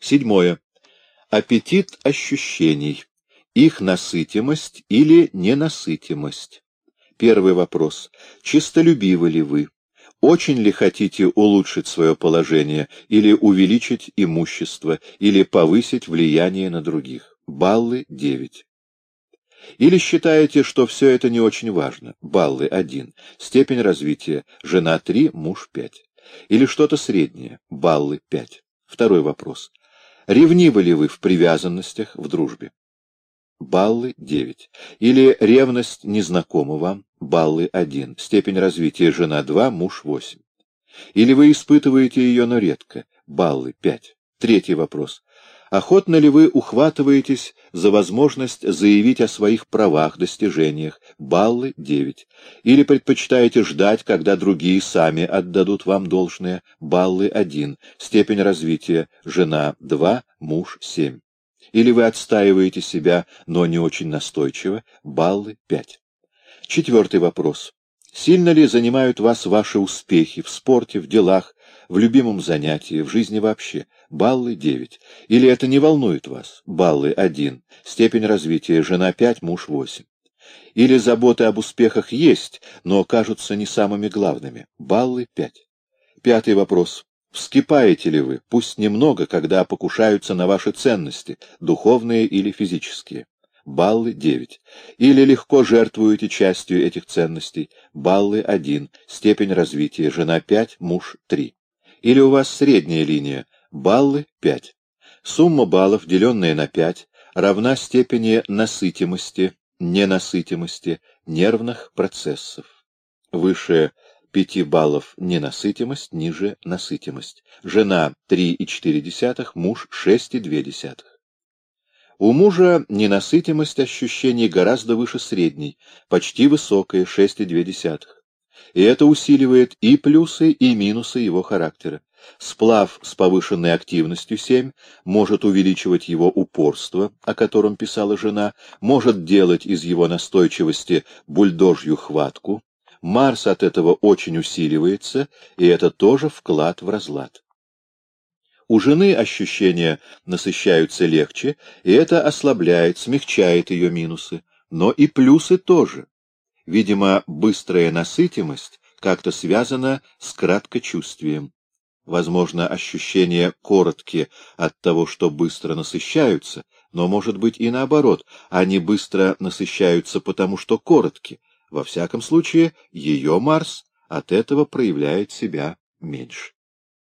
Седьмое. Аппетит ощущений. Их насытимость или ненасытимость. Первый вопрос. Чистолюбивы ли вы? Очень ли хотите улучшить свое положение, или увеличить имущество, или повысить влияние на других? Баллы 9. Или считаете, что все это не очень важно? Баллы 1. Степень развития. Жена 3, муж 5. Или что-то среднее? Баллы 5. Второй вопрос. Ревнивы ли вы в привязанностях, в дружбе? Баллы 9. Или ревность незнакома вам? Баллы 1. Степень развития жена 2, муж 8. Или вы испытываете ее, но редко? Баллы 5. Третий вопрос. Охотно ли вы ухватываетесь за возможность заявить о своих правах, достижениях? Баллы 9. Или предпочитаете ждать, когда другие сами отдадут вам должное? Баллы 1. Степень развития. Жена 2, муж 7. Или вы отстаиваете себя, но не очень настойчиво? Баллы 5. Четвертый вопрос. Сильно ли занимают вас ваши успехи в спорте, в делах, в любимом занятии, в жизни вообще? Баллы 9. Или это не волнует вас? Баллы 1. Степень развития. Жена 5, муж 8. Или заботы об успехах есть, но кажутся не самыми главными? Баллы 5. Пятый вопрос. Вскипаете ли вы, пусть немного, когда покушаются на ваши ценности, духовные или физические? Баллы 9. Или легко жертвуете частью этих ценностей? Баллы 1. Степень развития. Жена 5, муж 3. Или у вас средняя линия? Баллы 5. Сумма баллов, деленная на 5, равна степени насытимости, ненасытимости нервных процессов. Выше 5 баллов ненасытимость, ниже насытимость. Жена 3,4, муж 6,2. У мужа ненасытимость ощущений гораздо выше средней, почти высокая, 6,2. И это усиливает и плюсы, и минусы его характера. Сплав с повышенной активностью 7 может увеличивать его упорство, о котором писала жена, может делать из его настойчивости бульдожью хватку. Марс от этого очень усиливается, и это тоже вклад в разлад. У жены ощущения насыщаются легче, и это ослабляет, смягчает ее минусы, но и плюсы тоже. Видимо, быстрая насытимость как-то связана с краткочувствием. Возможно, ощущения короткие от того, что быстро насыщаются, но, может быть, и наоборот, они быстро насыщаются потому, что коротки. Во всяком случае, ее Марс от этого проявляет себя меньше.